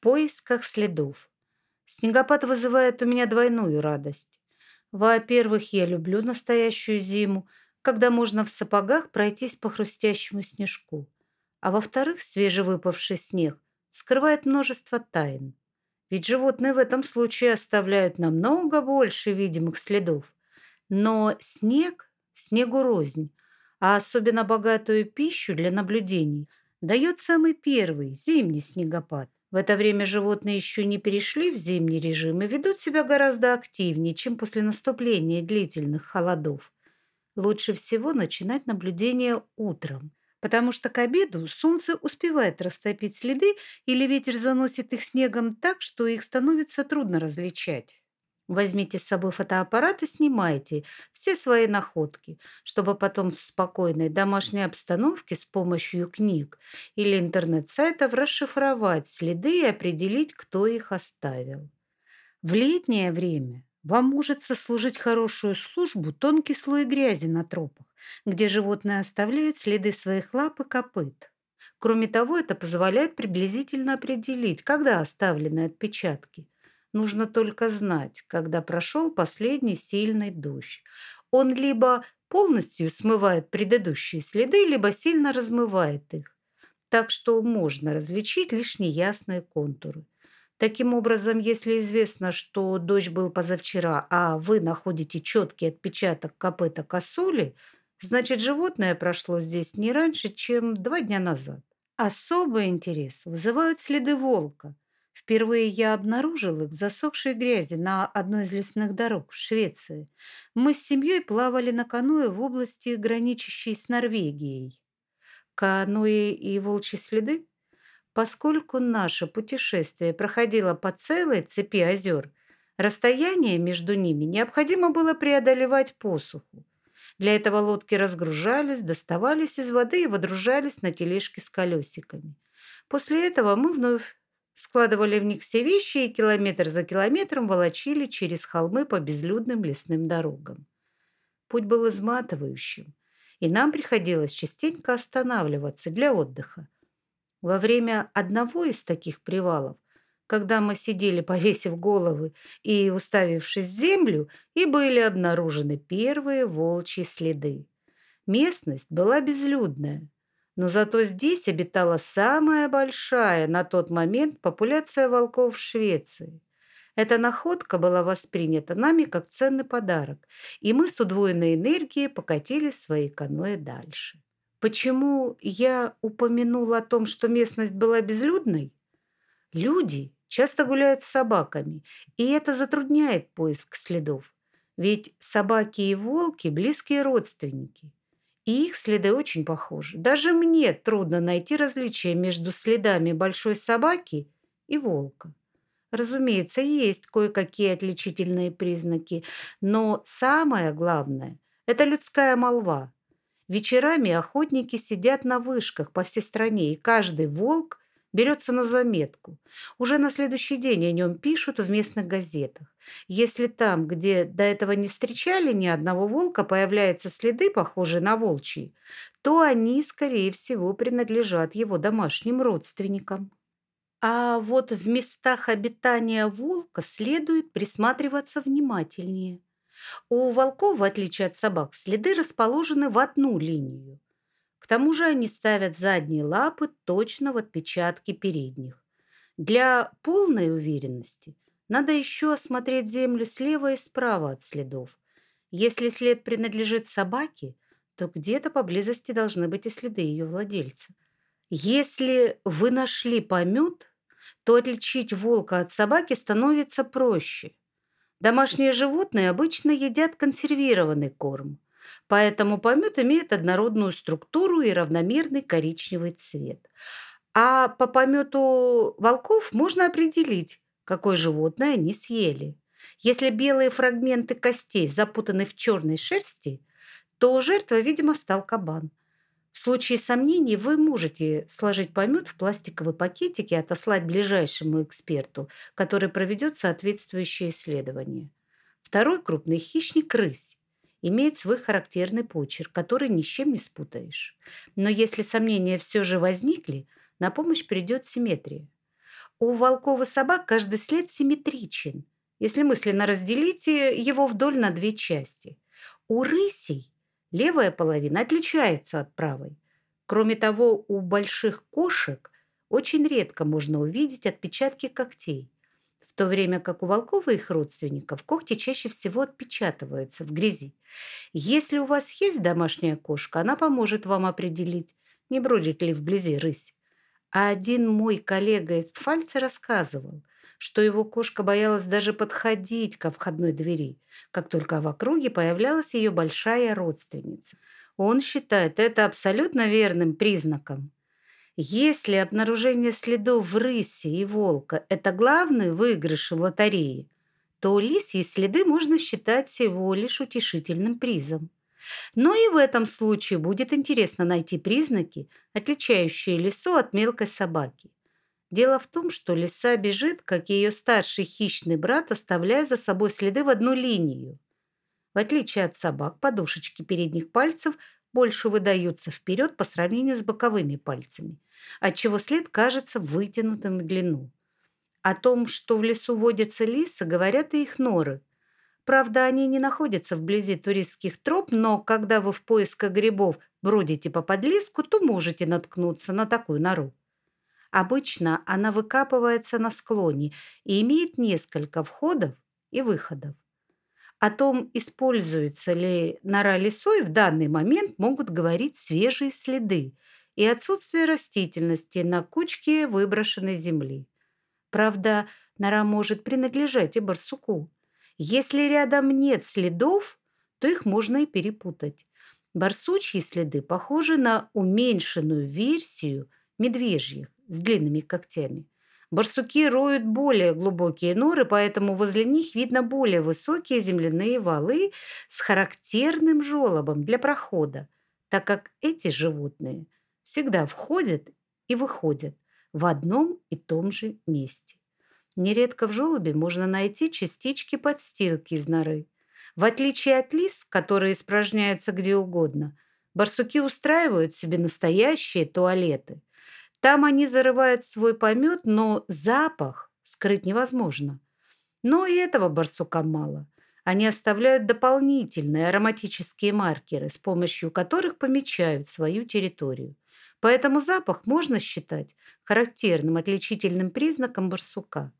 поисках следов. Снегопад вызывает у меня двойную радость. Во-первых, я люблю настоящую зиму, когда можно в сапогах пройтись по хрустящему снежку. А во-вторых, свежевыпавший снег скрывает множество тайн. Ведь животные в этом случае оставляют намного больше видимых следов. Но снег, снегу рознь, а особенно богатую пищу для наблюдений дает самый первый, зимний снегопад. В это время животные еще не перешли в зимний режим и ведут себя гораздо активнее, чем после наступления длительных холодов. Лучше всего начинать наблюдение утром, потому что к обеду солнце успевает растопить следы или ветер заносит их снегом так, что их становится трудно различать. Возьмите с собой фотоаппарат и снимайте все свои находки, чтобы потом в спокойной домашней обстановке с помощью книг или интернет-сайтов расшифровать следы и определить, кто их оставил. В летнее время вам может сослужить хорошую службу тонкий слой грязи на тропах, где животные оставляют следы своих лап и копыт. Кроме того, это позволяет приблизительно определить, когда оставлены отпечатки. Нужно только знать, когда прошел последний сильный дождь. Он либо полностью смывает предыдущие следы, либо сильно размывает их. Так что можно различить лишь неясные контуры. Таким образом, если известно, что дождь был позавчера, а вы находите четкий отпечаток копыта косули, значит, животное прошло здесь не раньше, чем два дня назад. Особый интерес вызывают следы волка. Впервые я обнаружил их в засохшей грязи на одной из лесных дорог в Швеции. Мы с семьей плавали на каноэ в области, граничащей с Норвегией. Каноэ и волчьи следы Поскольку наше путешествие проходило по целой цепи озер, расстояние между ними необходимо было преодолевать посуху. Для этого лодки разгружались, доставались из воды и водружались на тележки с колесиками. После этого мы вновь складывали в них все вещи и километр за километром волочили через холмы по безлюдным лесным дорогам. Путь был изматывающим, и нам приходилось частенько останавливаться для отдыха. Во время одного из таких привалов, когда мы сидели, повесив головы и уставившись в землю, и были обнаружены первые волчьи следы. Местность была безлюдная, но зато здесь обитала самая большая на тот момент популяция волков в Швеции. Эта находка была воспринята нами как ценный подарок, и мы с удвоенной энергией покатили свои каноэ дальше. Почему я упомянула о том, что местность была безлюдной? Люди часто гуляют с собаками, и это затрудняет поиск следов. Ведь собаки и волки – близкие родственники. И их следы очень похожи. Даже мне трудно найти различия между следами большой собаки и волка. Разумеется, есть кое-какие отличительные признаки, но самое главное – это людская молва – Вечерами охотники сидят на вышках по всей стране, и каждый волк берется на заметку. Уже на следующий день о нем пишут в местных газетах. Если там, где до этого не встречали ни одного волка, появляются следы, похожие на волчьи, то они, скорее всего, принадлежат его домашним родственникам. А вот в местах обитания волка следует присматриваться внимательнее – у волков, в отличие от собак, следы расположены в одну линию. К тому же они ставят задние лапы точно в отпечатки передних. Для полной уверенности надо еще осмотреть землю слева и справа от следов. Если след принадлежит собаке, то где-то поблизости должны быть и следы ее владельца. Если вы нашли помет, то отличить волка от собаки становится проще – Домашние животные обычно едят консервированный корм, поэтому помет имеет однородную структуру и равномерный коричневый цвет. А по помету волков можно определить, какое животное они съели. Если белые фрагменты костей запутаны в черной шерсти, то жертва, видимо, стал кабан. В случае сомнений вы можете сложить помет в пластиковый пакетик и отослать ближайшему эксперту, который проведет соответствующее исследование. Второй крупный хищник – рысь. Имеет свой характерный почерк, который ни с чем не спутаешь. Но если сомнения все же возникли, на помощь придет симметрия. У волков и собак каждый след симметричен, если мысленно разделить его вдоль на две части. У рысей левая половина отличается от правой. Кроме того, у больших кошек очень редко можно увидеть отпечатки когтей, то время как у волков и их родственников когти чаще всего отпечатываются в грязи. Если у вас есть домашняя кошка, она поможет вам определить, не бродит ли вблизи рысь. А один мой коллега из Пфальца рассказывал, что его кошка боялась даже подходить ко входной двери, как только в округе появлялась ее большая родственница. Он считает это абсолютно верным признаком. Если обнаружение следов в рысе и волка – это главный выигрыш в лотерее, то лисьи следы можно считать всего лишь утешительным призом. Но и в этом случае будет интересно найти признаки, отличающие лису от мелкой собаки. Дело в том, что лиса бежит, как ее старший хищный брат, оставляя за собой следы в одну линию. В отличие от собак, подушечки передних пальцев больше выдаются вперед по сравнению с боковыми пальцами – отчего след кажется вытянутым в длину. О том, что в лесу водятся лисы, говорят и их норы. Правда, они не находятся вблизи туристских троп, но когда вы в поисках грибов бродите по подлеску, то можете наткнуться на такую нору. Обычно она выкапывается на склоне и имеет несколько входов и выходов. О том, используется ли нора лесой, в данный момент могут говорить свежие следы – и отсутствие растительности на кучке выброшенной земли. Правда, нора может принадлежать и барсуку. Если рядом нет следов, то их можно и перепутать. Барсучьи следы похожи на уменьшенную версию медвежьих с длинными когтями. Барсуки роют более глубокие норы, поэтому возле них видно более высокие земляные валы с характерным желобом для прохода, так как эти животные – всегда входят и выходят в одном и том же месте. Нередко в желобе можно найти частички подстилки из норы. В отличие от лис, которые испражняются где угодно, барсуки устраивают себе настоящие туалеты. Там они зарывают свой помет, но запах скрыть невозможно. Но и этого барсука мало. Они оставляют дополнительные ароматические маркеры, с помощью которых помечают свою территорию. Поэтому запах можно считать характерным отличительным признаком барсука.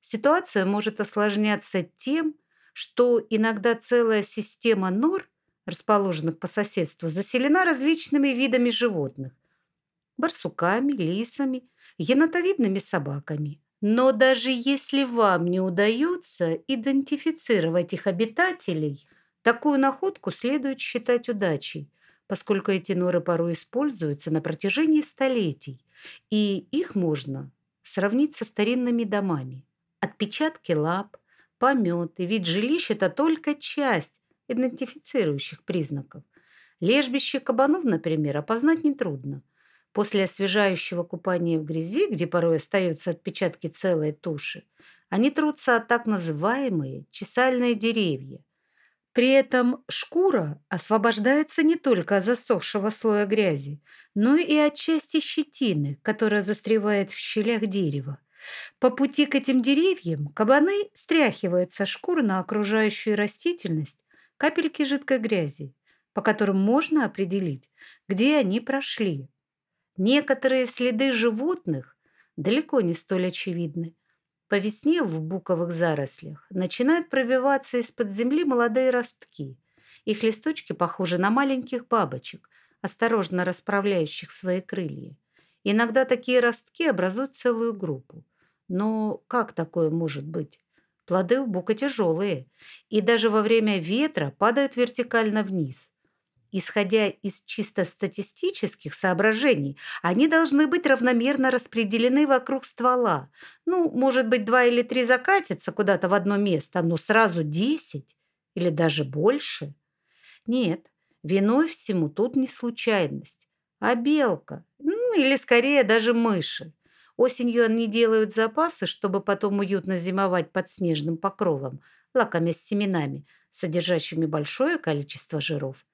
Ситуация может осложняться тем, что иногда целая система нор, расположенных по соседству, заселена различными видами животных – барсуками, лисами, енотовидными собаками. Но даже если вам не удается идентифицировать их обитателей, такую находку следует считать удачей – поскольку эти норы порой используются на протяжении столетий, и их можно сравнить со старинными домами. Отпечатки лап, помет и вид жилища – это только часть идентифицирующих признаков. Лежбище кабанов, например, опознать нетрудно. После освежающего купания в грязи, где порой остаются отпечатки целой туши, они трутся о так называемые чесальные деревья – при этом шкура освобождается не только от засохшего слоя грязи, но и от части щетины, которая застревает в щелях дерева. По пути к этим деревьям кабаны стряхивают со шкуры на окружающую растительность капельки жидкой грязи, по которым можно определить, где они прошли. Некоторые следы животных далеко не столь очевидны, по весне в буковых зарослях начинают пробиваться из-под земли молодые ростки. Их листочки похожи на маленьких бабочек, осторожно расправляющих свои крылья. Иногда такие ростки образуют целую группу. Но как такое может быть? Плоды у бука тяжелые, и даже во время ветра падают вертикально вниз. Исходя из чисто статистических соображений, они должны быть равномерно распределены вокруг ствола. Ну, может быть, два или три закатятся куда-то в одно место, но сразу десять или даже больше. Нет, виной всему тут не случайность, а белка, ну или скорее даже мыши. Осенью они делают запасы, чтобы потом уютно зимовать под снежным покровом, лакомясь семенами, содержащими большое количество жиров.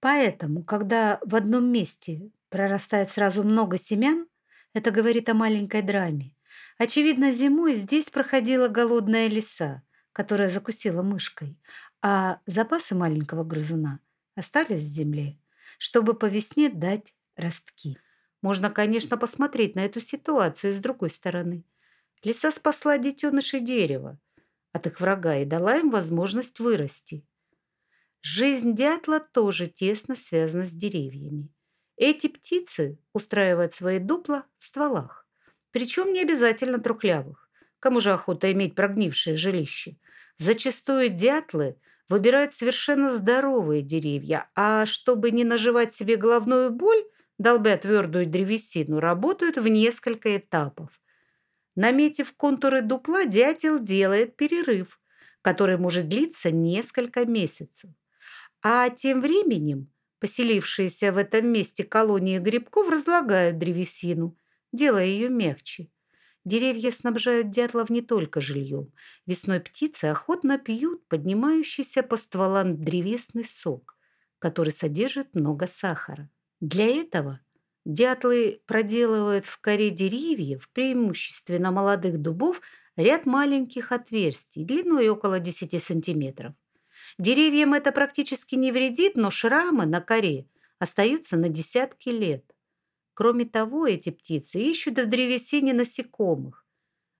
Поэтому, когда в одном месте прорастает сразу много семян, это говорит о маленькой драме. Очевидно, зимой здесь проходила голодная лиса, которая закусила мышкой, а запасы маленького грызуна остались в земле, чтобы по весне дать ростки. Можно, конечно, посмотреть на эту ситуацию с другой стороны. Лиса спасла детенышей дерева от их врага и дала им возможность вырасти. Жизнь дятла тоже тесно связана с деревьями. Эти птицы устраивают свои дупла в стволах, причем не обязательно трухлявых. Кому же охота иметь прогнившее жилище? Зачастую дятлы выбирают совершенно здоровые деревья, а чтобы не наживать себе головную боль, долбя твердую древесину, работают в несколько этапов. Наметив контуры дупла, дятел делает перерыв, который может длиться несколько месяцев. А тем временем поселившиеся в этом месте колонии грибков разлагают древесину, делая ее мягче. Деревья снабжают дятлов не только жильем. Весной птицы охотно пьют поднимающийся по стволам древесный сок, который содержит много сахара. Для этого дятлы проделывают в коре деревьев, преимущественно молодых дубов, ряд маленьких отверстий длиной около 10 сантиметров. Деревьям это практически не вредит, но шрамы на коре остаются на десятки лет. Кроме того, эти птицы ищут в древесине насекомых.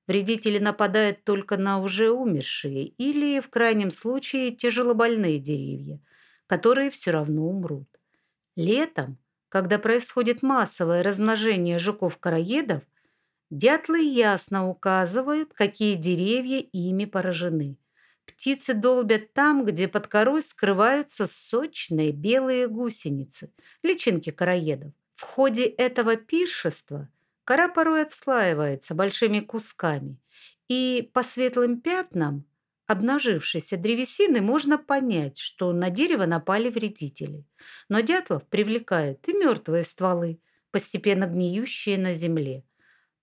Вредители нападают только на уже умершие или, в крайнем случае, тяжелобольные деревья, которые все равно умрут. Летом, когда происходит массовое размножение жуков-караедов, дятлы ясно указывают, какие деревья ими поражены – Птицы долбят там, где под корой скрываются сочные белые гусеницы, личинки короедов. В ходе этого пиршества кора порой отслаивается большими кусками, и по светлым пятнам обнажившейся древесины можно понять, что на дерево напали вредители. Но дятлов привлекают и мертвые стволы, постепенно гниющие на земле.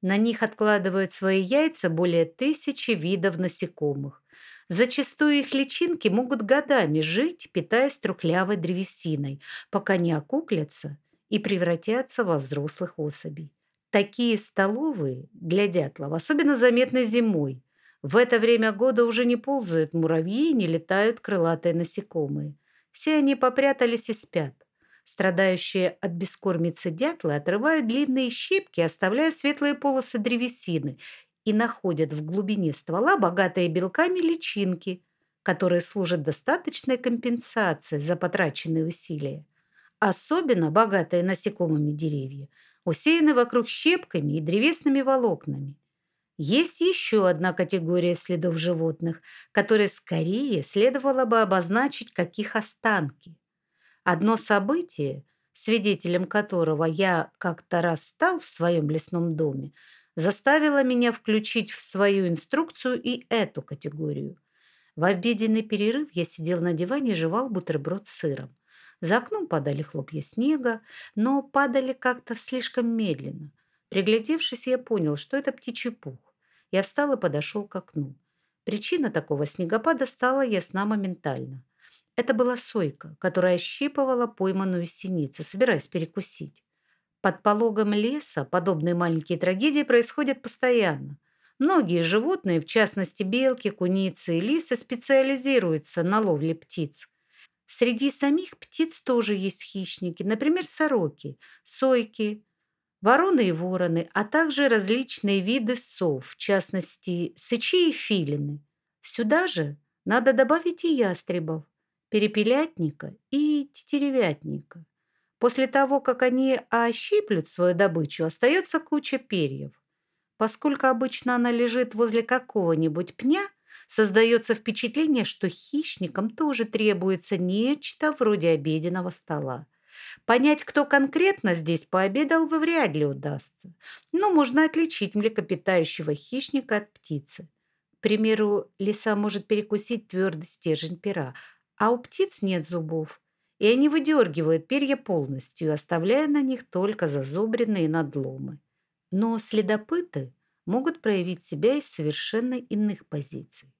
На них откладывают свои яйца более тысячи видов насекомых, Зачастую их личинки могут годами жить, питаясь трухлявой древесиной, пока не окуклятся и превратятся во взрослых особей. Такие столовые для дятлов особенно заметны зимой. В это время года уже не ползают муравьи, не летают крылатые насекомые. Все они попрятались и спят. Страдающие от бескормицы дятлы отрывают длинные щепки, оставляя светлые полосы древесины и находят в глубине ствола богатые белками личинки, которые служат достаточной компенсацией за потраченные усилия. Особенно богатые насекомыми деревья усеяны вокруг щепками и древесными волокнами. Есть еще одна категория следов животных, которые скорее следовало бы обозначить как их останки. Одно событие, свидетелем которого я как-то раз стал в своем лесном доме, заставила меня включить в свою инструкцию и эту категорию. В обеденный перерыв я сидел на диване и жевал бутерброд с сыром. За окном падали хлопья снега, но падали как-то слишком медленно. Приглядевшись, я понял, что это птичий пух. Я встал и подошел к окну. Причина такого снегопада стала ясна моментально. Это была сойка, которая ощипывала пойманную синицу, собираясь перекусить. Под пологом леса подобные маленькие трагедии происходят постоянно. Многие животные, в частности белки, куницы и лисы, специализируются на ловле птиц. Среди самих птиц тоже есть хищники, например, сороки, сойки, вороны и вороны, а также различные виды сов, в частности, сычи и филины. Сюда же надо добавить и ястребов, перепелятника и тетеревятника. После того, как они ощиплют свою добычу, остается куча перьев. Поскольку обычно она лежит возле какого-нибудь пня, создается впечатление, что хищникам тоже требуется нечто вроде обеденного стола. Понять, кто конкретно здесь пообедал, вряд ли удастся. Но можно отличить млекопитающего хищника от птицы. К примеру, лиса может перекусить твердый стержень пера, а у птиц нет зубов и они выдергивают перья полностью, оставляя на них только зазубренные надломы. Но следопыты могут проявить себя из совершенно иных позиций.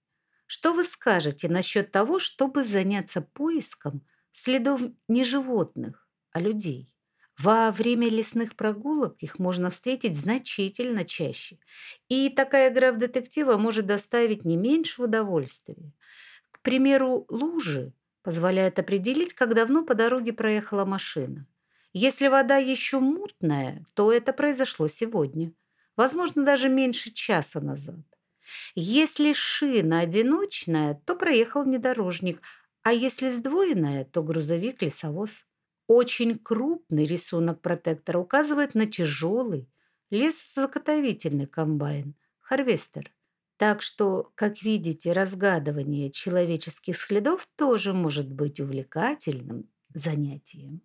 Что вы скажете насчет того, чтобы заняться поиском следов не животных, а людей? Во время лесных прогулок их можно встретить значительно чаще. И такая игра в детектива может доставить не меньше удовольствия. К примеру, лужи позволяют определить, как давно по дороге проехала машина. Если вода еще мутная, то это произошло сегодня. Возможно, даже меньше часа назад. Если шина одиночная, то проехал внедорожник, а если сдвоенная, то грузовик-лесовоз. Очень крупный рисунок протектора указывает на тяжелый лесозаготовительный комбайн, харвестер. Так что, как видите, разгадывание человеческих следов тоже может быть увлекательным занятием.